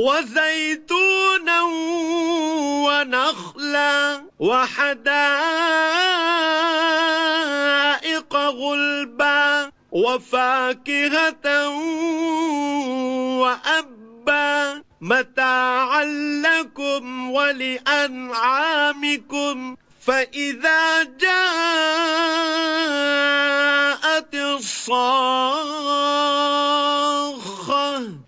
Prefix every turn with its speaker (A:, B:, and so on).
A: وزيتونا ونخلا وحدائق غلبا وفاكهة وأبا متاعا لكم ولأنعامكم فإذا جاءت الصاخة